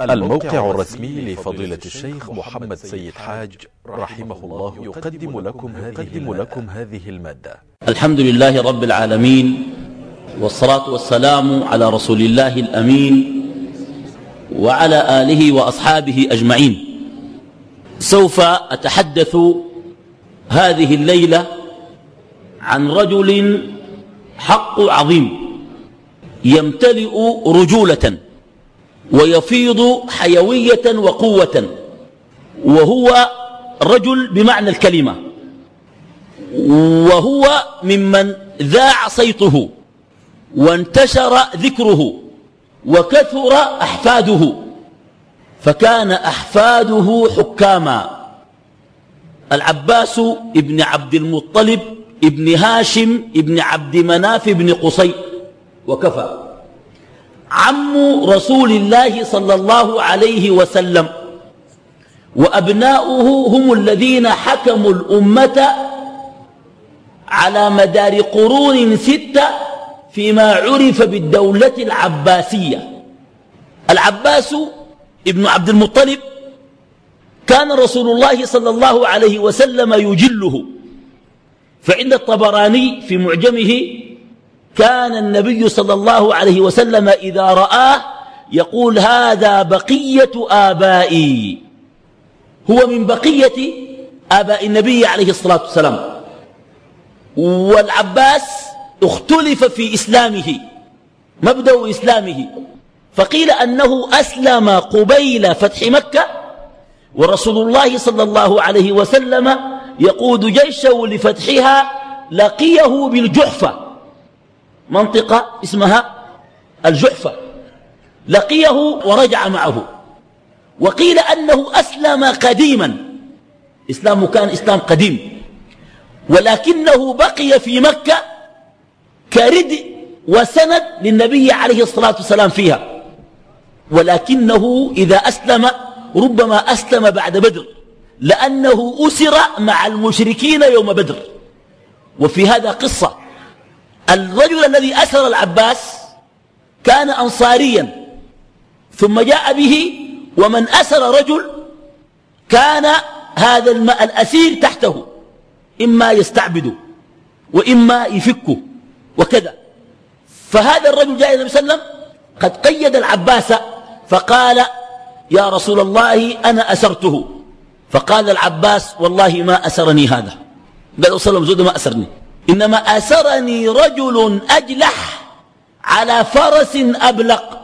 الموقع الرسمي لفضيلة الشيخ محمد سيد حاج رحمه الله يقدم لكم هذه, لكم هذه ا ل الحمد لله رب العالمين والصلاة والسلام على رسول الله الأمين وعلى آله وأصحابه أجمعين. سوف أتحدث هذه الليلة عن رجل حق عظيم يمتلئ رجولة. ويفيض حيوية وقوة وهو رجل بمعنى الكلمة وهو ممن ذاع صيته وانتشر ذكره وكثر أحفاده فكان أحفاده حكاما. العباس ابن عبد المطلب ابن هاشم ابن عبد مناف ابن قصي وكفى. عم رسول الله صلى الله عليه وسلم. وأبناؤه هم الذين حكموا الأمة على مدار قرون ستة فيما عرف بالدولة العباسية. العباس ابن عبد المطلب كان رسول الله صلى الله عليه وسلم يجله. فعند الطبراني في معجمه كان النبي صلى الله عليه وسلم إذا رآه يقول هذا بقية آبائي. هو من بقية آباء النبي عليه الصلاة والسلام. والعباس اختلف في إسلامه مبدأ إسلامه. فقيل أنه أسلم قبيل فتح مكة ورسول الله صلى الله عليه وسلم يقود جيشه لفتحها لقيه بالجحفة. منطقة اسمها الجحفة. لقيه ورجع معه. وقيل أنه أسلم قديما. إسلامه كان إسلام قديم. ولكنه بقي في مكة كرد وسند للنبي عليه الصلاة والسلام فيها. ولكنه إذا أسلم ربما أسلم بعد بدر لأنه أسر مع المشركين يوم بدر. وفي هذا قصة. الرجل الذي أسر العباس كان أنصاريا ثم جاء به ومن أسر رجل كان هذا الأسير تحته إما يستعبده وإما يفكه وكذا. فهذا الرجل جاء النبي صلى الله عليه وسلم قد قيد العباس فقال يا رسول الله أنا أسرته فقال العباس والله ما أسرني هذا. قال صلى الله عليه وسلم ما أسرني إنما أسرني رجل أجلح على فرس أبلق.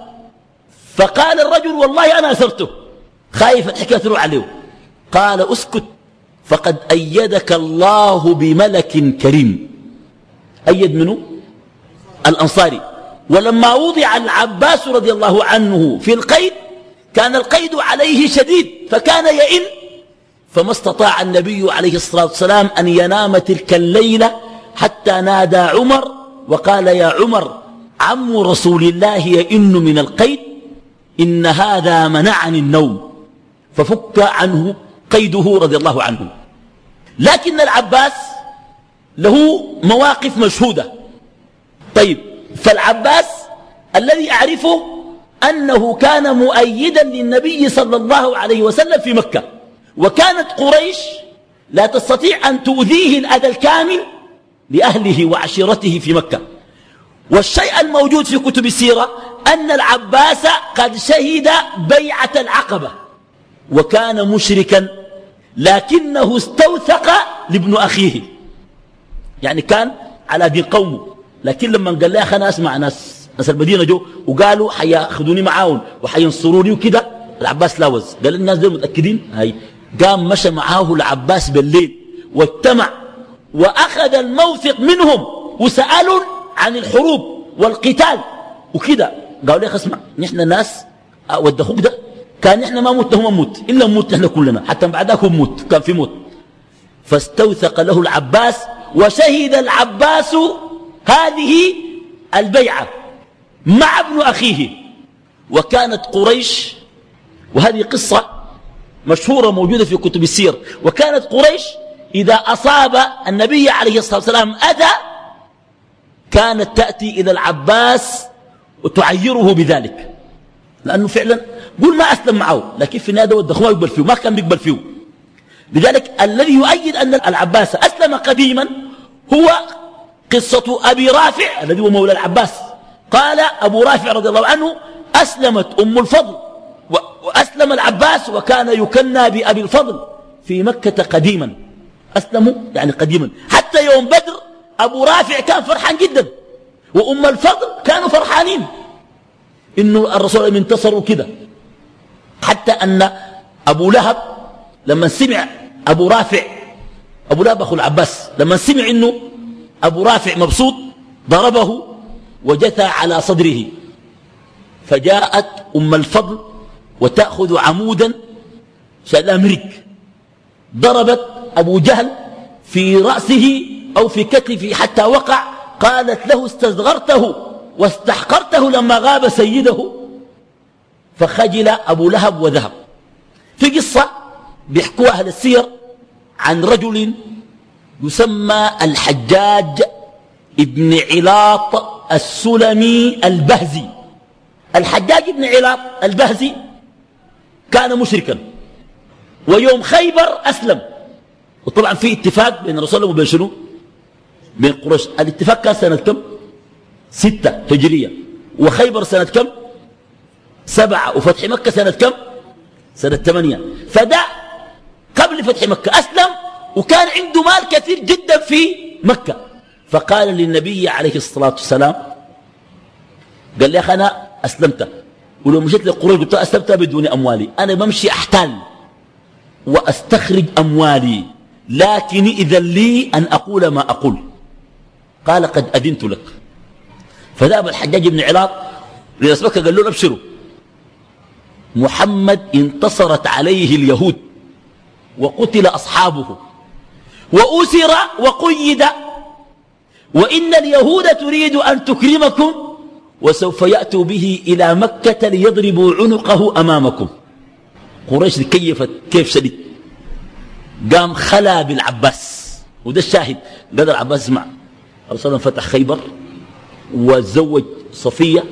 فقال الرجل والله أنا أسرته خايف الحكاية تروح عليه. قال أسكت. فقد أيدك الله بملك كريم. أيد منه الأنصاري. ولما وضع العباس رضي الله عنه في القيد كان القيد عليه شديد فكان يئن. فما استطاع النبي عليه الصلاة والسلام أن ينام تلك الليلة حتى نادى عمر وقال يا عمر عم رسول الله يئن من القيد إن هذا منعني النوم. ففك عنه قيده رضي الله عنه. لكن العباس له مواقف مشهودة. طيب فالعباس الذي أعرفه أنه كان مؤيدا للنبي صلى الله عليه وسلم في مكة. وكانت قريش لا تستطيع أن تؤذيه الأذى الكامل لأهله وعشيرته في مكة. والشيء الموجود في كتب السيرة أن العباس قد شهد بيعة العقبة وكان مشركا لكنه استوثق لابن أخيه. يعني كان على دين قومه. لكن لما قال لي أنا أسمع ناس ناس المدينة جو وقالوا حيأخذوني معاهم وحينصروني وكده. العباس لاوز قال الناس دول متأكدين؟ هاي. قام مشى معاه العباس بالليل واجتمع وأخذ الموثق منهم وسألوا عن الحروب والقتال وكده. قالوا لي اسمع نحن ناس ود أخوك ده. كان نحن ما مت هم موت. إلا موت نحن كلنا. حتى بعدك هم موت كان في موت. فاستوثق له العباس وشهد العباس هذه البيعة مع ابن أخيه. وكانت قريش وهذه قصة مشهورة موجودة في كتب السير. وكانت قريش إذا أصاب النبي عليه الصلاة والسلام أذى كانت تأتي إلى العباس وتعيره بذلك. لأنه فعلا قول ما أسلم معه لكن في النهاية ما يقبل فيه ما كان بيقبل فيه. لذلك الذي يؤيد أن العباس أسلم قديما هو قصة أبي رافع الذي هو مولى العباس. قال أبو رافع رضي الله عنه أسلمت أم الفضل وأسلم العباس وكان يكنى بأبي الفضل في مكة قديما. أسلموا يعني قديما. حتى يوم بدر أبو رافع كان فرحان جدا وأم الفضل كانوا فرحانين. إنه الرسول انتصروا كده. حتى أن أبو لهب لما سمع أبو رافع أبو لهب أخو العباس لما سمع إنه أبو رافع مبسوط ضربه وجثى على صدره. فجاءت أم الفضل وتأخذ عمودا شألها مرك ضربت أبو جهل في رأسه أو في كتفه حتى وقع قالت له استصغرته واستحقرته لما غاب سيده فخجل أبو لهب وذهب. في قصة بيحكوا أهل السير عن رجل يسمى الحجاج ابن علاط السلمي البهزي. الحجاج ابن علاط البهزي كان مشركا. ويوم خيبر أسلم. وطبعا في اتفاق بين الرسول وبين شنو؟ بين قريش. الاتفاق كان سنة كم؟ ستة هجرية. وخيبر سنة كم؟ سبعة. وفتح مكة سنة كم؟ سنة ثمانية. فده قبل فتح مكة. أسلم. وكان عنده مال كثير جدا في مكة. فقال للنبي عليه الصلاة والسلام قال لي أخي أنا أسلمت. ولو مشيت لقريش قلت أسلمت بدون أموالي. أنا بمشي أحتال. وأستخرج أموالي. لكن إذا لي أن أقول ما أقول. قال قد أذنت لك. فذهب الحجاج بن علاط لأسبك قال له أبشروا. محمد انتصرت عليه اليهود وقتل أصحابه وأسر وقيد. وإن اليهود تريد أن تكرمكم وسوف يأتوا به إلى مكة ليضربوا عنقه أمامكم. قريش كيفت كيف شديد. قام خلا بالعباس. وده الشاهد. قال العباس اسمع الرسول فتح خيبر وزوج صفية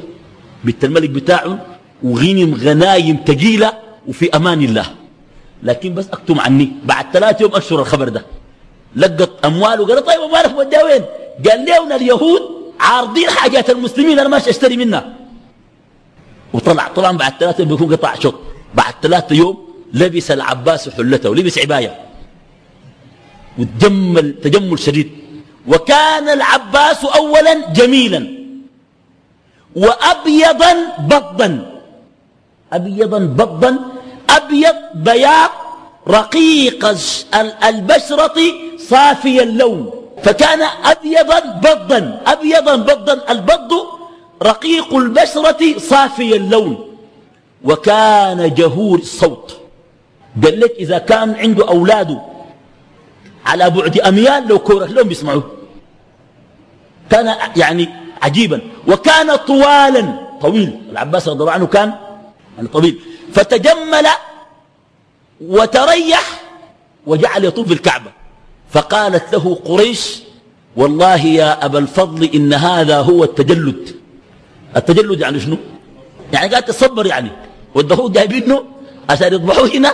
بنت الملك بتاعه وغنم غنايم تقيلة وفي أمان الله. لكن بس أكتم عني. بعد ثلاثة يوم أشهر الخبر ده. لقت أموال وقال طيب أموالك وديها وين؟ قال لي اليهود عارضين حاجات المسلمين أنا ماشي أشتري منها. وطلع طبعا بعد ثلاثة يوم بيكون قطع شوط بعد ثلاثة يوم لبس العباس حلته ولبس عباية. وتجمل تجمل شديد. وكان العباس أولا جميلا وأبيضا بضا أبيضا بضا أبيض بياض رقيق البشرة صافي اللون. فكان أبيضا بضا أبيضا بضا البض رقيق البشرة صافي اللون. وكان جهور الصوت. قال لك إذا كان عنده أولاده على بعد أميال لو كورت لهم بيسمعوه. كان يعني عجيبا. وكان طوالا طويل العباس رضي الله عنه كان يعني طويل. فتجمل وتريح وجعل يطوف الكعبة. فقالت له قريش والله يا أبا الفضل إن هذا هو التجلد. التجلد يعني شنو؟ يعني قال تصبر يعني. والدهود جايبينه عشان يضبحوه هنا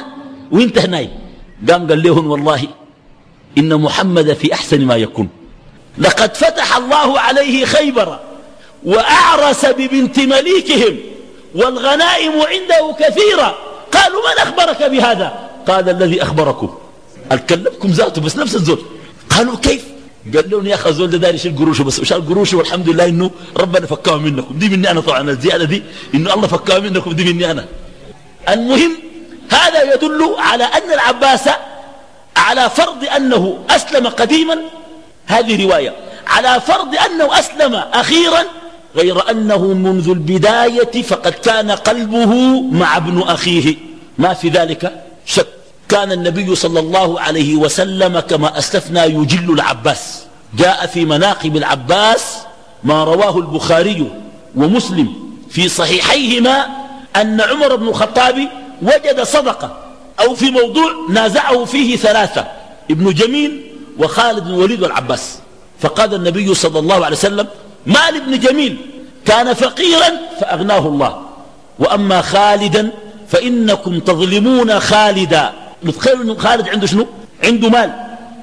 وانت هناي. قام قال لهم والله إن محمد في أحسن ما يكون. لقد فتح الله عليه خيبر وأعرس ببنت مليكهم والغنائم عنده كثيرة. قالوا من أخبرك بهذا؟ قال الذي أخبركم. الكلمكم ذاته بس نفس الزول. قالوا كيف؟ قال لهم يا أخي الزول ده داري يشيل قروشه بس. وشال قروشه والحمد لله إنه ربنا فكاه منكم. دي مني أنا طبعا الزيادة دي إنه الله فكاه منكم دي مني أنا. المهم هذا يدل على أن العباس على فرض أنه أسلم قديما هذه رواية على فرض أنه أسلم أخيرا غير أنه منذ البداية فقد كان قلبه مع ابن أخيه. ما في ذلك شك. كان النبي صلى الله عليه وسلم كما أسلفنا يجل العباس. جاء في مناقب العباس ما رواه البخاري ومسلم في صحيحيهما أن عمر بن الخطاب وجد صدقة. أو في موضوع نازعه فيه ثلاثة ابن جميل وخالد بن وليد والعباس. فقال النبي صلى الله عليه وسلم مال ابن جميل؟ كان فقيرا فأغناه الله. وأما خالدا فإنكم تظلمون خالدا. متخيل أن خالد عنده شنو؟ عنده مال.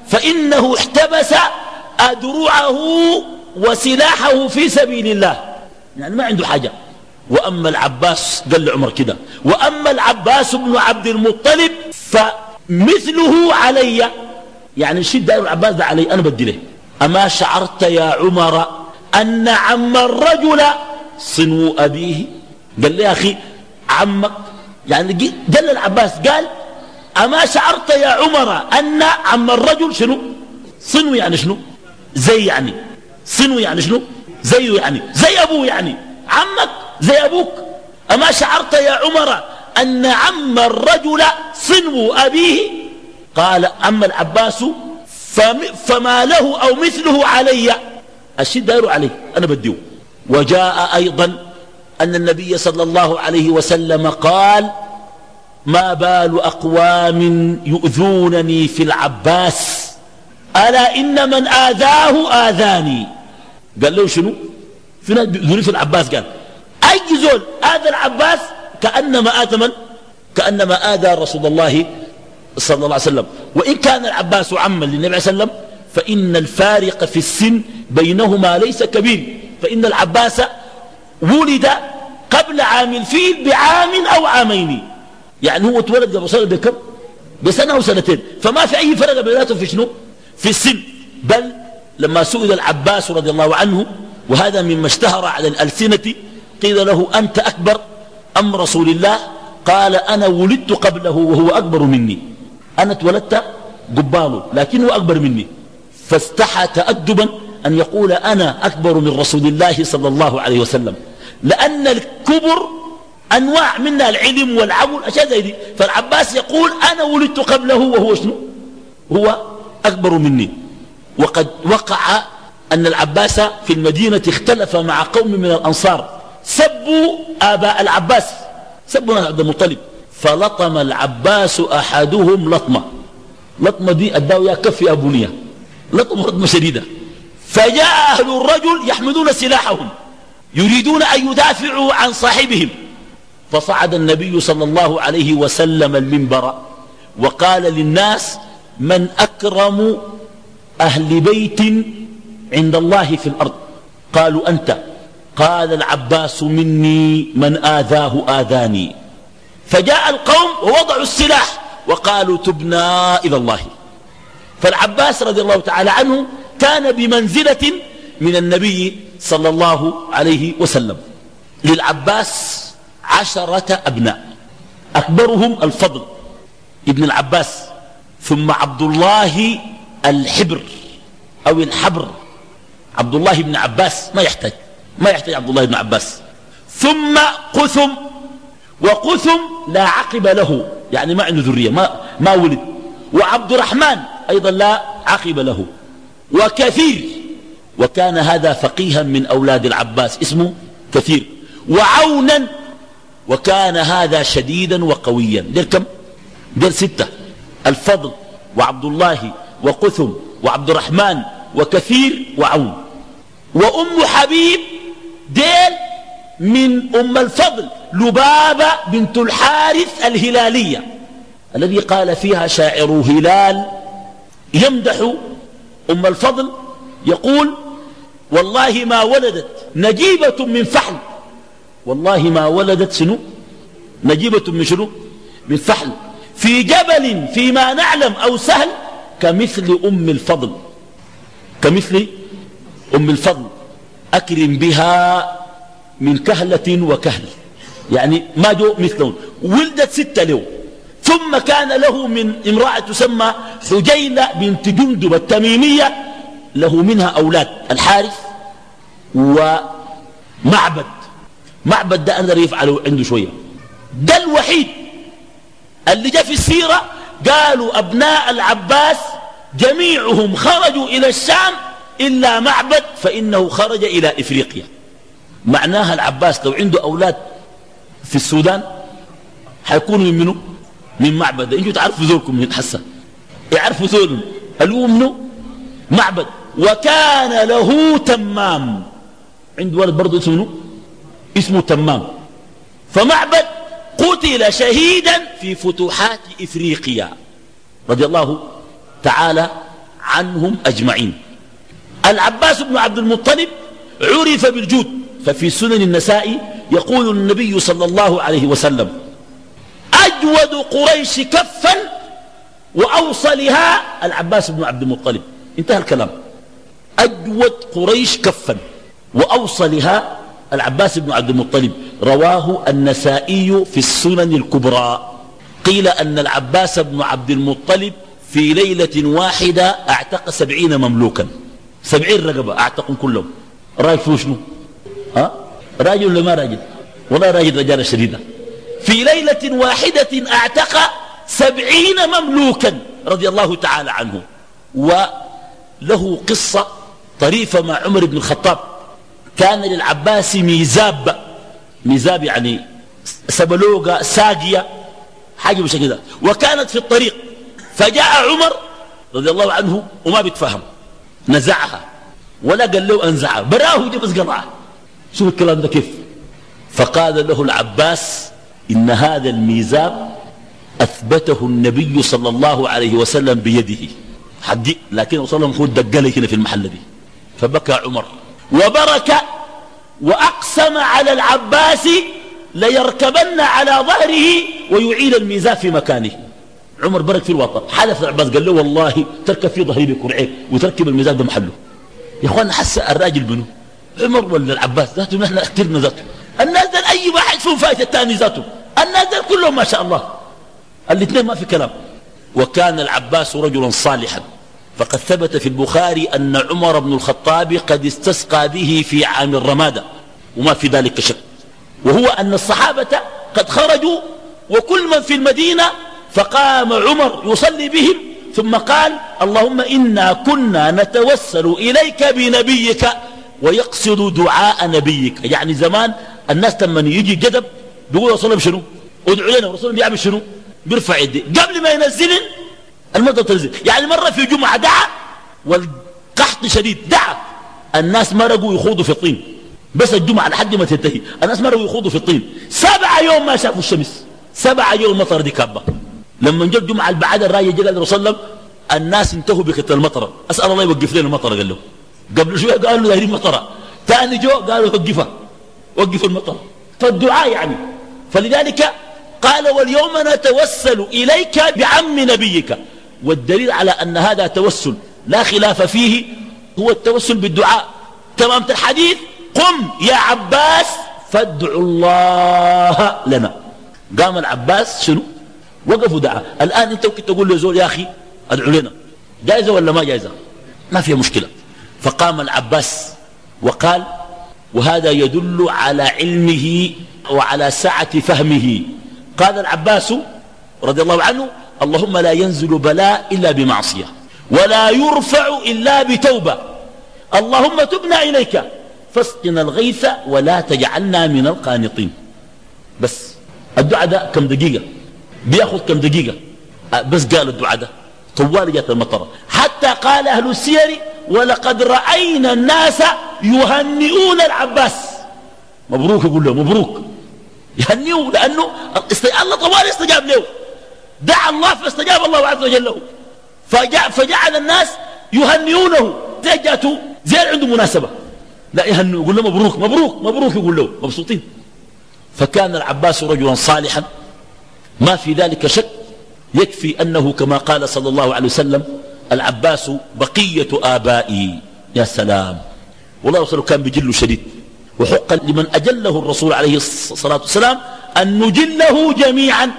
فإنه احتبس أدرعه وسلاحه في سبيل الله. يعني ما عنده حاجة. وأما العباس قال لعمر كده وأما العباس بن عبد المطلب فمثله علي يعني دائر العباس ده علي؟ أنا بدي له. أما شعرت يا عمر أن عم الرجل صنو أبيه؟ قال لي يا أخي عمك يعني دل العباس قال أما شعرت يا عمر أن عم الرجل شنو؟ صنو يعني شنو؟ زي يعني صنو يعني شنو؟ زيه يعني زي أبوه يعني. عمك زي أبوك. أما شعرت يا عمر أن عم الرجل صنو أبيه؟ قال أما العباس فما له أو مثله علي. الشيء داير عليه أنا بديه. وجاء أيضا أن النبي صلى الله عليه وسلم قال ما بال أقوام يؤذونني في العباس؟ ألا إن من آذاه آذاني. قال له شنو؟ في ناس بيؤذوني في العباس قال. أي زول آذى العباس كأنما آذى من؟ كأنما آذى رسول الله صلى الله عليه وسلم. وإن كان العباس عما للنبي عليه وسلم فإن الفارق في السن بينهما ليس كبير. فإن العباس ولد قبل عام الفيل بعام أو عامين. يعني هو اتولد قبل سنة بكم بسنة أو سنتين. فما في أي فرق بيناتهم في شنو؟ في السن. بل لما سئل العباس رضي الله عنه وهذا مما اشتهر على الألسنة قيل له أنت أكبر أم رسول الله؟ قال أنا ولدت قبله وهو أكبر مني. أنا اتولدت قباله لكنه أكبر مني. فاستحى تأدبا أن يقول أنا أكبر من رسول الله صلى الله عليه وسلم. لأن الكبر أنواع منها العلم والعمل أشياء زي دي. فالعباس يقول أنا ولدت قبله وهو شنو؟ هو أكبر مني. وقد وقع أن العباس في المدينة اختلف مع قوم من الأنصار. سبوا آباء العباس. سبوا عبد المطلب. فلطم العباس أحدهم لطمة. لطمة دي يا كف يا بنية. لطمة لطمة شديدة. فجاء أهل الرجل يحملون سلاحهم. يريدون أن يدافعوا عن صاحبهم. فصعد النبي صلى الله عليه وسلم المنبر. وقال للناس من أكرم أهل بيت عند الله في الأرض؟ قالوا أنت. قال العباس مني من آذاه آذاني. فجاء القوم ووضعوا السلاح وقالوا تبنا إلى الله. فالعباس رضي الله تعالى عنه كان بمنزلة من النبي صلى الله عليه وسلم. للعباس عشرة أبناء أكبرهم الفضل ابن العباس ثم عبد الله الحبر أو الحبر. عبد الله بن عباس ما يحتاج. ما يحتاج عبد الله بن عباس. ثم قثم وقثم لا عقب له يعني ما عنده ذرية ما, ما ولد. وعبد الرحمن أيضا لا عقب له. وكثير وكان هذا فقيها من أولاد العباس اسمه كثير. وعونا وكان هذا شديدا وقويا. دير كم؟ دير ستة. الفضل وعبد الله وقثم وعبد الرحمن وكثير وعون. وأم حبيب ديل من أم الفضل لبابة بنت الحارث الهلالية الذي قال فيها شاعر هلال يمدح أم الفضل يقول والله ما ولدت نجيبة من فحل. والله ما ولدت شنو؟ نجيبة من شنو؟ من فحل. في جبل فيما نعلم أو سهل كمثل أم الفضل. كمثل أم الفضل. أكرم بها من كهلة وكهل. يعني ما جو مثلهم. ولدت ستة له. ثم كان له من امرأة تسمى حجيلة بنت جندب التميمية. له منها أولاد. الحارث ومعبد. معبد ده أقدر يفعله عنده شوية. ده الوحيد اللي جاء في السيرة قالوا أبناء العباس جميعهم خرجوا إلى الشام إلا معبد فإنه خرج إلى إفريقيا. معناها العباس لو عنده أولاد في السودان حيكونوا من منه من معبد. إنتوا تعرفوا ذولكم من حسا يعرفوا هل هو منه معبد. وكان له تمام. عنده ولد برضه اسمه اسمه تمام. فمعبد قتل شهيدا في فتوحات إفريقيا. رضي الله تعالى عنهم أجمعين. العباس بن عبد المطلب عرف بالجود ففي سنن النساء يقول النبي صلى الله عليه وسلم أجود قريش كفا وأوصلها العباس بن عبد المطلب. انتهى الكلام. أجود قريش كفا وأوصلها العباس بن عبد المطلب. رواه النسائي في السنن الكبرى. قيل أن العباس بن عبد المطلب في ليلة واحدة اعتق سبعين مملوكا. سبعين رقبة اعتقوا كلهم. راجل فيه شنو؟ ها؟ راجل ولا ما راجل؟ والله راجل رجال شديدة. في ليلة واحدة أعتق سبعين مملوكا رضي الله تعالى عنه. وله قصة طريفة مع عمر بن الخطاب. كان للعباس ميزاب ميزاب يعني سبلوغة ساقية حاجة مش كده وكانت في الطريق. فجاء عمر رضي الله عنه وما بيتفهم نزعها. ولا قال له أنزعها. براه دي بس قطعها. شوف الكلام ده كيف. فقال له العباس إن هذا الميزاب أثبته النبي صلى الله عليه وسلم بيده. حدي لكن صلى الله عليه وسلم دق هنا في المحل دي. فبكى عمر. وبرك وأقسم على العباس ليركبن على ظهره ويعيد الميزاب في مكانه. عمر برك في الوطن. حلف العباس قال له والله تركب في ظهري بكرعيك وتركب الميزاب بمحله يا اخوانا حس الراجل منه عمر ولا العباس؟ ذاته نحن اخترنا ذاته. الناس دل أي واحد فيهم فايت الثاني ذاته. الناس دل كلهم ما شاء الله. الاثنين ما في كلام. وكان العباس رجلا صالحا. فقد ثبت في البخاري أن عمر بن الخطاب قد استسقى به في عام الرمادة وما في ذلك شك. وهو أن الصحابة قد خرجوا وكل من في المدينة فقام عمر يصلي بهم ثم قال اللهم إنا كنا نتوسل إليك بنبيك ويقصد دعاء نبيك. يعني زمان الناس لما يجي جدب بيقول رسول الله شنو؟ ادعو لنا ورسول الله بيعمل شنو؟ بيرفع يدي. قبل ما ينزلن المطر تنزل. يعني مرة في جمعة دعا والقحط شديد دعا. الناس مرقوا يخوضوا في الطين. بس الجمعة لحد ما تنتهي. الناس مرقوا يخوضوا في الطين. سبعة يوم ما شافوا الشمس. سبعة يوم مطر دي كابة. لما جاء الجمعة اللي بعد الراية جاء الرسول صلى الله وسلم الناس انتهوا بكتر المطر أسأل الله يوقف لنا المطر قال له. قبل شوية قالوا دايرين مطرة. ثاني جو قالوا وقفها. وقفوا المطر فالدعاء يعني. فلذلك قال واليوم نتوسل إليك بعم نبيك. والدليل على أن هذا توسل لا خلاف فيه هو التوسل بالدعاء. تمام الحديث؟ قم يا عباس فادعوا الله لنا. قام العباس شنو؟ وقفوا دعا. الآن أنت ممكن تقول له زول يا أخي أدعو لنا. جائزة ولا ما جائزة؟ ما فيها مشكلة. فقام العباس وقال وهذا يدل على علمه وعلى سعة فهمه. قال العباس رضي الله عنه اللهم لا ينزل بلاء إلا بمعصية ولا يرفع إلا بتوبة. اللهم تبنا إليك فاسقنا الغيث ولا تجعلنا من القانطين. بس. الدعاء ده كم دقيقة؟ بياخذ كم دقيقة. بس قال الدعاء ده. طوال جات المطر حتى قال أهل السير ولقد رأينا الناس يهنئون العباس. مبروك يقول له مبروك. يهنئوا لأنه الله طوال استجاب له. دعا الله فاستجاب الله عز وجل له. فجعل الناس يهنئونه. زي جاته زي عنده مناسبة. لا يهنئوا يقول له مبروك مبروك مبروك. يقول له مبسوطين. فكان العباس رجلا صالحا. ما في ذلك شك يكفي أنه كما قال صلى الله عليه وسلم العباس بقية آبائي يا سلام. والله رسوله كان بجل شديد. وحقا لمن أجله الرسول عليه الصلاة والسلام أن نجله جميعا.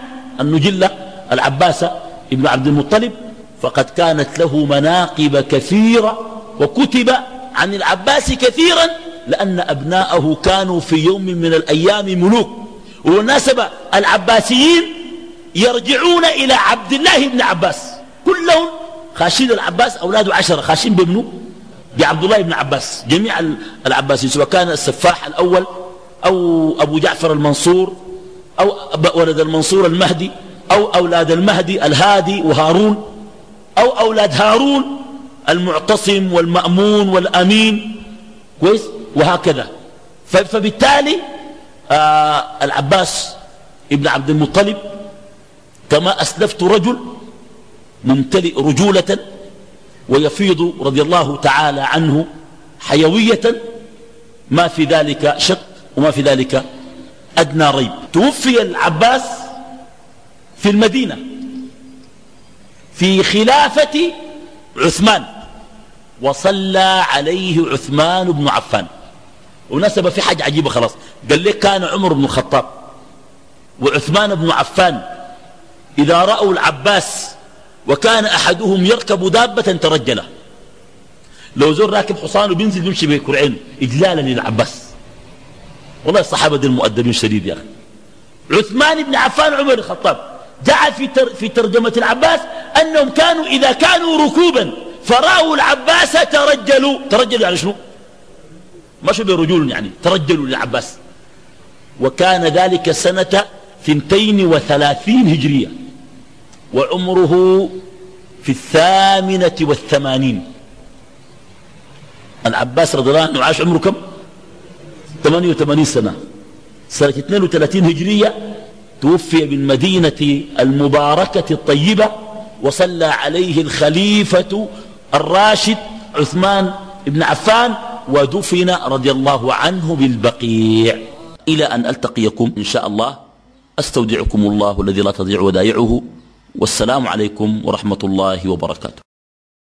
أن نجل العباس ابن عبد المطلب. فقد كانت له مناقب كثيرة وكتب عن العباس كثيرا لأن أبناءه كانوا في يوم من الأيام ملوك. وبالمناسبة العباسيين يرجعون إلى عبد الله بن عباس. كلهم خاشين العباس أولاده عشرة خاشين بابنه بعبد الله بن عباس. جميع العباسيين سواء كان السفاح الأول أو أبو جعفر المنصور أو ولد المنصور المهدي أو أولاد المهدي الهادي وهارون أو أولاد هارون المعتصم والمأمون والأمين. كويس؟ وهكذا. فبالتالي آه العباس ابن عبد المطلب كما أسلفت رجل ممتلئ رجولة ويفيض رضي الله تعالى عنه حيوية ما في ذلك شك وما في ذلك أدنى ريب. توفي العباس في المدينة في خلافة عثمان وصلى عليه عثمان بن عفان. ونسب في حاجة عجيبة خلاص قال لك كان عمر بن الخطاب وعثمان بن عفان إذا رأوا العباس وكان أحدهم يركب دابة ترجله. لو زور راكب حصان وبينزل بيمشي بكرعين إجلالا للعباس والله الصحابة دي المؤدبين شديد يا أخي. عثمان بن عفان عمر الخطاب جاء في, تر في ترجمة العباس أنهم كانوا إذا كانوا ركوبا فرأوا العباس ترجلوا. ترجلوا يعني شنو؟ ما شو برجول يعني ترجلوا للعباس. وكان ذلك سنة ثنتين وثلاثين هجرية وعمره في الثامنة والثمانين. العباس رضي الله عنه عاش عمره كم؟ 88 سنة. سنة 32 هجرية توفي بالمدينة المباركة الطيبة وصلى عليه الخليفة الراشد عثمان بن عفان ودفن رضي الله عنه بالبقيع. إلى أن ألتقيكم إن شاء الله أستودعكم الله الذي لا تضيع ودائعه والسلام عليكم ورحمة الله وبركاته.